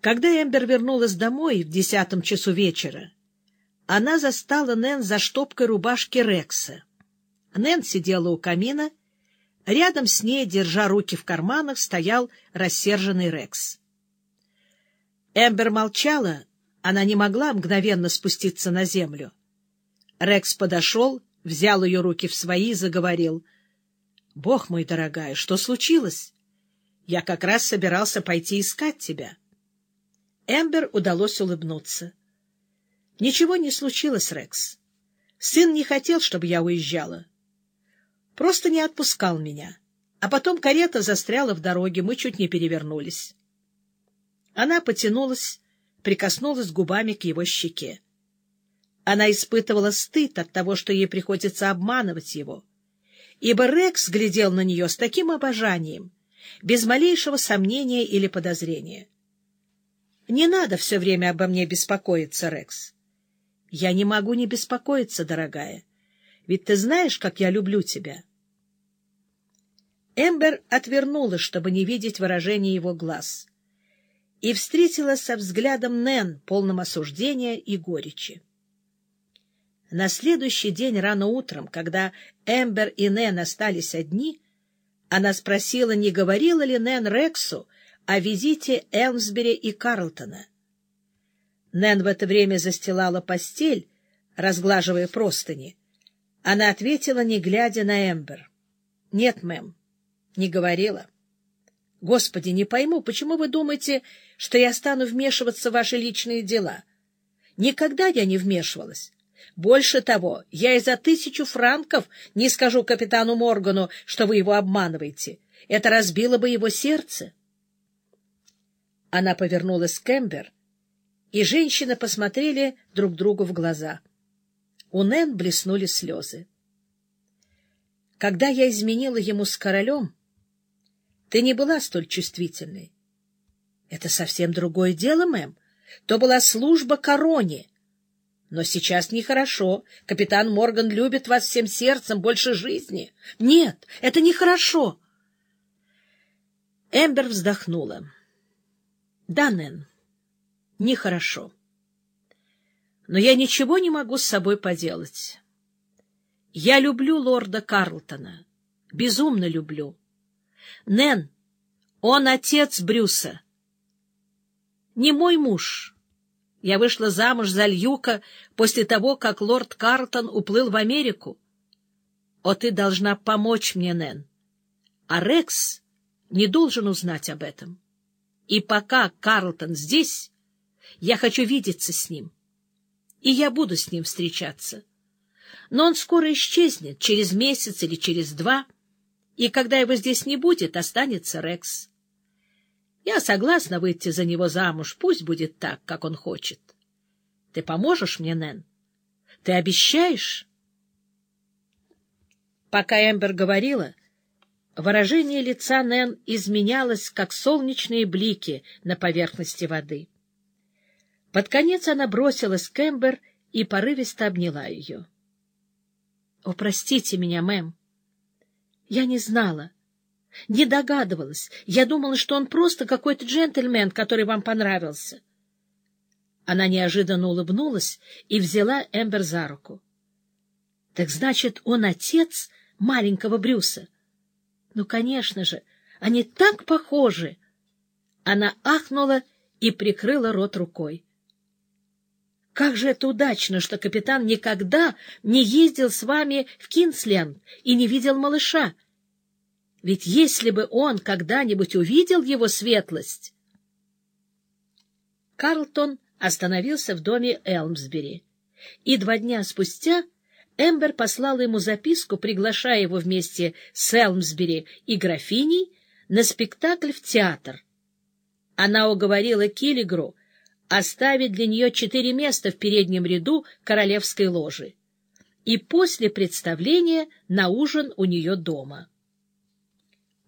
Когда Эмбер вернулась домой в десятом часу вечера, она застала Нэн за штопкой рубашки Рекса. Нэн сидела у камина, рядом с ней, держа руки в карманах, стоял рассерженный Рекс. Эмбер молчала, она не могла мгновенно спуститься на землю. Рекс подошел, взял ее руки в свои и заговорил. — Бог мой, дорогая, что случилось? Я как раз собирался пойти искать тебя. Эмбер удалось улыбнуться. — Ничего не случилось, Рекс. Сын не хотел, чтобы я уезжала. Просто не отпускал меня. А потом карета застряла в дороге, мы чуть не перевернулись. Она потянулась, прикоснулась губами к его щеке. Она испытывала стыд от того, что ей приходится обманывать его, ибо Рекс глядел на нее с таким обожанием, без малейшего сомнения или подозрения. Не надо все время обо мне беспокоиться, Рекс. Я не могу не беспокоиться, дорогая. Ведь ты знаешь, как я люблю тебя. Эмбер отвернулась, чтобы не видеть выражения его глаз, и встретилась со взглядом Нэн, полным осуждения и горечи. На следующий день рано утром, когда Эмбер и Нэн остались одни, она спросила, не говорила ли Нэн Рексу о визите Элмсбери и Карлтона. Нэн в это время застилала постель, разглаживая простыни. Она ответила, не глядя на Эмбер. — Нет, мэм, не говорила. — Господи, не пойму, почему вы думаете, что я стану вмешиваться в ваши личные дела? Никогда я не вмешивалась. Больше того, я и за тысячу франков не скажу капитану Моргану, что вы его обманываете. Это разбило бы его сердце. — она повернулась к Эмбер, и женщины посмотрели друг другу в глаза. У Нэн блеснули слезы. Когда я изменила ему с королем, ты не была столь чувствительной. Это совсем другое дело, мэм. То была служба короне. Но сейчас нехорошо. Капитан Морган любит вас всем сердцем больше жизни. Нет, это нехорошо. Эмбер вздохнула. Да, Нэн, нехорошо. Но я ничего не могу с собой поделать. Я люблю лорда Карлтона. Безумно люблю. Нэн, он отец Брюса. Не мой муж. Я вышла замуж за Льюка после того, как лорд Карлтон уплыл в Америку. О, ты должна помочь мне, Нэн. А Рекс не должен узнать об этом. И пока Карлтон здесь, я хочу видеться с ним. И я буду с ним встречаться. Но он скоро исчезнет, через месяц или через два, и когда его здесь не будет, останется Рекс. Я согласна выйти за него замуж, пусть будет так, как он хочет. Ты поможешь мне, Нэн? Ты обещаешь? Пока Эмбер говорила, Выражение лица Нэн изменялось, как солнечные блики на поверхности воды. Под конец она бросилась к Эмбер и порывисто обняла ее. — О, простите меня, мэм. Я не знала, не догадывалась. Я думала, что он просто какой-то джентльмен, который вам понравился. Она неожиданно улыбнулась и взяла Эмбер за руку. — Так значит, он отец маленького Брюса? — ну, конечно же, они так похожи. Она ахнула и прикрыла рот рукой. Как же это удачно, что капитан никогда не ездил с вами в Кинсленд и не видел малыша. Ведь если бы он когда-нибудь увидел его светлость... Карлтон остановился в доме Элмсбери, и два дня спустя Эмбер послала ему записку, приглашая его вместе с Элмсбери и графиней на спектакль в театр. Она уговорила Киллигру оставить для нее четыре места в переднем ряду королевской ложи и после представления на ужин у нее дома.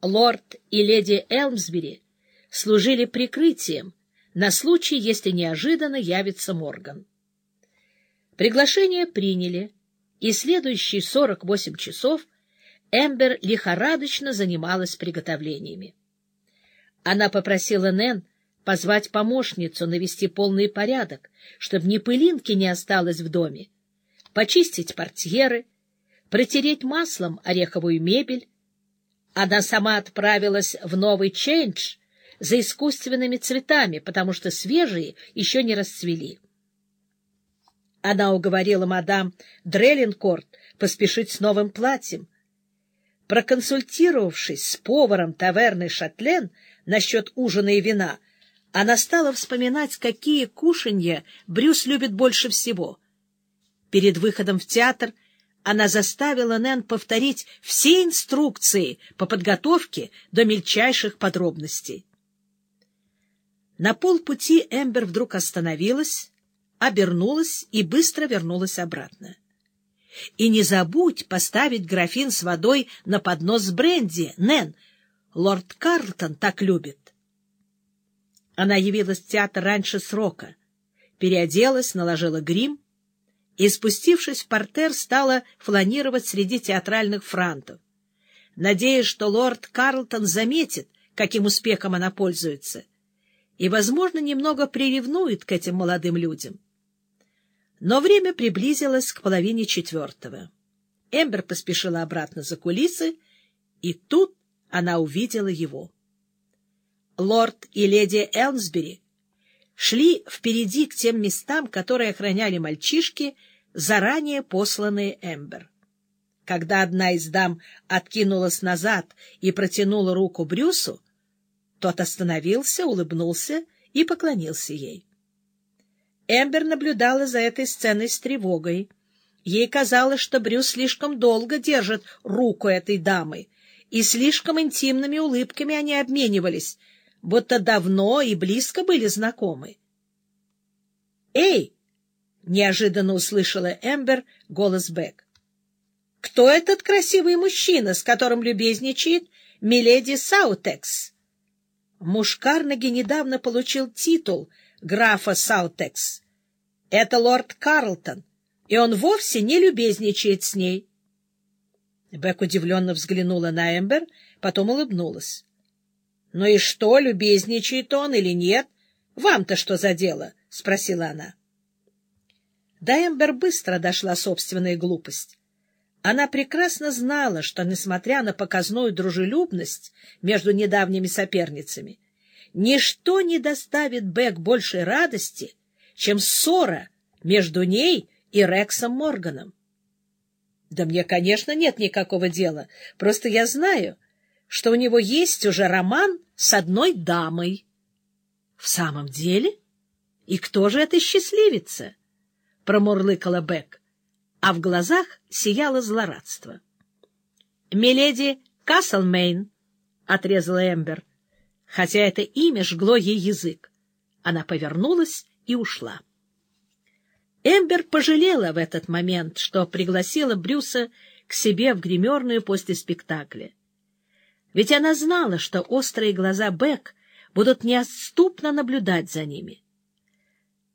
Лорд и леди Элмсбери служили прикрытием на случай, если неожиданно явится Морган. Приглашение приняли, и следующие 48 часов Эмбер лихорадочно занималась приготовлениями. Она попросила Нэн позвать помощницу, навести полный порядок, чтобы ни пылинки не осталось в доме, почистить портьеры, протереть маслом ореховую мебель. Она сама отправилась в новый чейндж за искусственными цветами, потому что свежие еще не расцвели. Она уговорила мадам Дреллинкорт поспешить с новым платьем. Проконсультировавшись с поваром таверны Шатлен насчет ужина и вина, она стала вспоминать, какие кушанья Брюс любит больше всего. Перед выходом в театр она заставила Нэн повторить все инструкции по подготовке до мельчайших подробностей. На полпути Эмбер вдруг остановилась, обернулась и быстро вернулась обратно. И не забудь поставить графин с водой на поднос с бренди, Нэн. Лорд Карлтон так любит. Она явилась в театр раньше срока, переоделась, наложила грим и, спустившись в портер, стала фланировать среди театральных франтов, надеясь, что лорд Карлтон заметит, каким успехом она пользуется, и, возможно, немного приревнует к этим молодым людям. Но время приблизилось к половине четвертого. Эмбер поспешила обратно за кулисы, и тут она увидела его. Лорд и леди Элмсбери шли впереди к тем местам, которые охраняли мальчишки, заранее посланные Эмбер. Когда одна из дам откинулась назад и протянула руку Брюсу, тот остановился, улыбнулся и поклонился ей. Эмбер наблюдала за этой сценой с тревогой. Ей казалось, что Брюс слишком долго держит руку этой дамы, и слишком интимными улыбками они обменивались, будто давно и близко были знакомы. «Эй!» — неожиданно услышала Эмбер голос Бек. «Кто этот красивый мужчина, с которым любезничает миледи Саутекс?» Муж Карнеги недавно получил титул — графа Саутекс. Это лорд Карлтон, и он вовсе не любезничает с ней. Бек удивленно взглянула на Эмбер, потом улыбнулась. — Ну и что, любезничает он или нет? Вам-то что за дело? — спросила она. До Эмбер быстро дошла собственная глупость. Она прекрасно знала, что, несмотря на показную дружелюбность между недавними соперницами, ничто не доставит Бек большей радости, чем ссора между ней и Рексом Морганом. Да мне, конечно, нет никакого дела, просто я знаю, что у него есть уже роман с одной дамой. В самом деле? И кто же эта счастливица? Промурлыкала Бек, а в глазах сияло злорадство. — Миледи Каслмейн, — отрезала Эмбер, хотя это имя жгло ей язык. Она повернулась и ушла. Эмбер пожалела в этот момент, что пригласила Брюса к себе в гримерную после спектакля. Ведь она знала, что острые глаза Бек будут неотступно наблюдать за ними.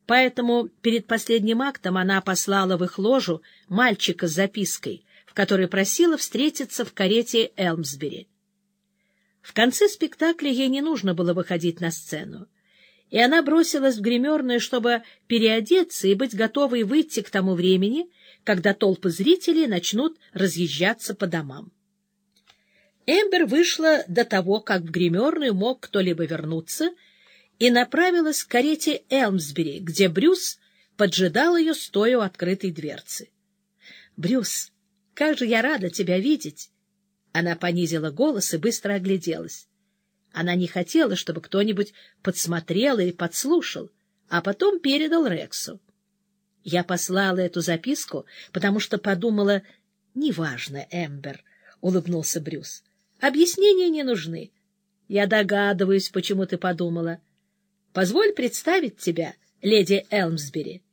Поэтому перед последним актом она послала в их ложу мальчика с запиской, в которой просила встретиться в карете Элмсбери. В конце спектакля ей не нужно было выходить на сцену, и она бросилась в гримерную, чтобы переодеться и быть готовой выйти к тому времени, когда толпы зрителей начнут разъезжаться по домам. Эмбер вышла до того, как в гримерную мог кто-либо вернуться, и направилась к карете Элмсбери, где Брюс поджидал ее, стоя у открытой дверцы. — Брюс, как же я рада тебя видеть! Она понизила голос и быстро огляделась. Она не хотела, чтобы кто-нибудь подсмотрел или подслушал, а потом передал Рексу. Я послала эту записку, потому что подумала... — Неважно, Эмбер, — улыбнулся Брюс. — Объяснения не нужны. Я догадываюсь, почему ты подумала. Позволь представить тебя, леди Элмсбери.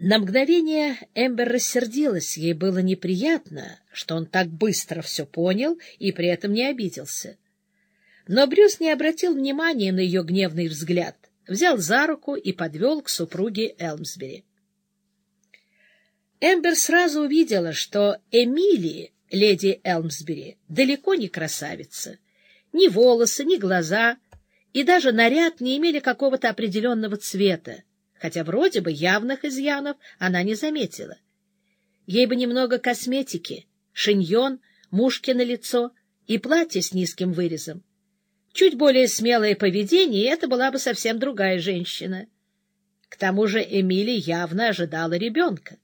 На мгновение Эмбер рассердилась, ей было неприятно, что он так быстро все понял и при этом не обиделся. Но Брюс не обратил внимания на ее гневный взгляд, взял за руку и подвел к супруге Элмсбери. Эмбер сразу увидела, что Эмили, леди Элмсбери, далеко не красавица. Ни волосы, ни глаза, и даже наряд не имели какого-то определенного цвета, хотя вроде бы явных изъянов она не заметила. Ей бы немного косметики, шиньон, мушки на лицо и платье с низким вырезом. Чуть более смелое поведение, и это была бы совсем другая женщина. К тому же Эмили явно ожидала ребенка.